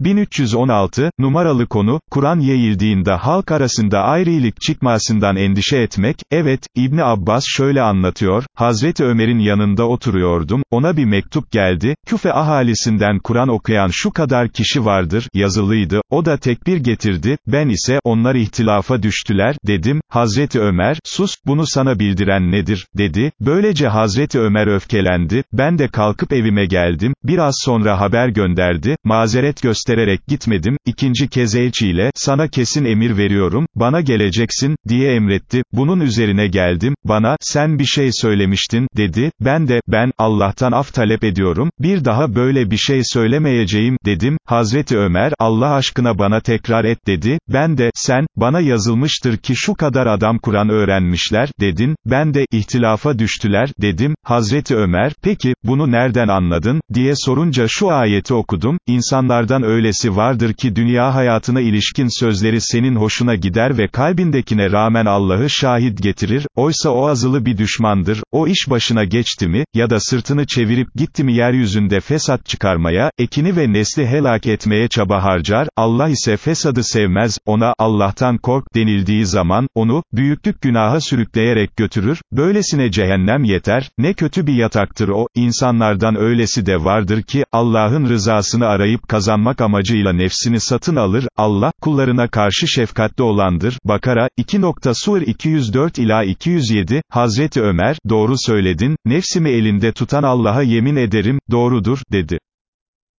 1316, numaralı konu, Kur'an yayıldiğinde halk arasında ayrılık çıkmasından endişe etmek, evet, İbni Abbas şöyle anlatıyor, Hazreti Ömer'in yanında oturuyordum, ona bir mektup geldi, Küfe ahalisinden Kur'an okuyan şu kadar kişi vardır, yazılıydı, o da tekbir getirdi, ben ise, onlar ihtilafa düştüler, dedim, Hazreti Ömer, sus, bunu sana bildiren nedir, dedi, böylece Hazreti Ömer öfkelendi, ben de kalkıp evime geldim, biraz sonra haber gönderdi, mazeret göstererek gitmedim, ikinci kez elçiyle, sana kesin emir veriyorum, bana geleceksin, diye emretti, bunun üzerine geldim, bana, sen bir şey söylemiştin, dedi, ben de, ben, Allah'tan af talep ediyorum, bir daha böyle bir şey söylemeyeceğim, dedim, Hazreti Ömer, Allah aşkına bana tekrar et, dedi, ben de, sen, bana yazılmıştır ki şu kadar adam Kur'an öğrenmişler, dedin, ben de, ihtilafa düştüler, dedim, Hazreti Ömer, peki, bunu nereden anladın, diye sorunca şu ayeti okudum, insanlardan öylesi vardır ki dünya hayatına ilişkin sözleri senin hoşuna gider ve kalbindekine rağmen Allah'ı şahit getirir, oysa o azılı bir düşmandır, o iş başına geçti mi, ya da sırtını çevirip gitti mi yeryüzünde fesat çıkarmaya, ekini ve nesli helak etmeye çaba harcar, Allah ise fesadı sevmez, ona, Allah'tan kork denildiği zaman, onu, büyüklük günaha sürükleyerek götürür, böylesine cehennem yeter, ne kötü bir yataktır o, insanlardan öylesi de vardır ki, Allah'ın rızasını arayıp kazanmak amacıyla nefsini satın alır, Allah, kullarına karşı şefkatli olandır. Bakara, 2. Sur 204 ila 207, Hazreti Ömer, doğru söyledin, nefsimi elinde tutan Allah'a yemin ederim, doğrudur, dedi.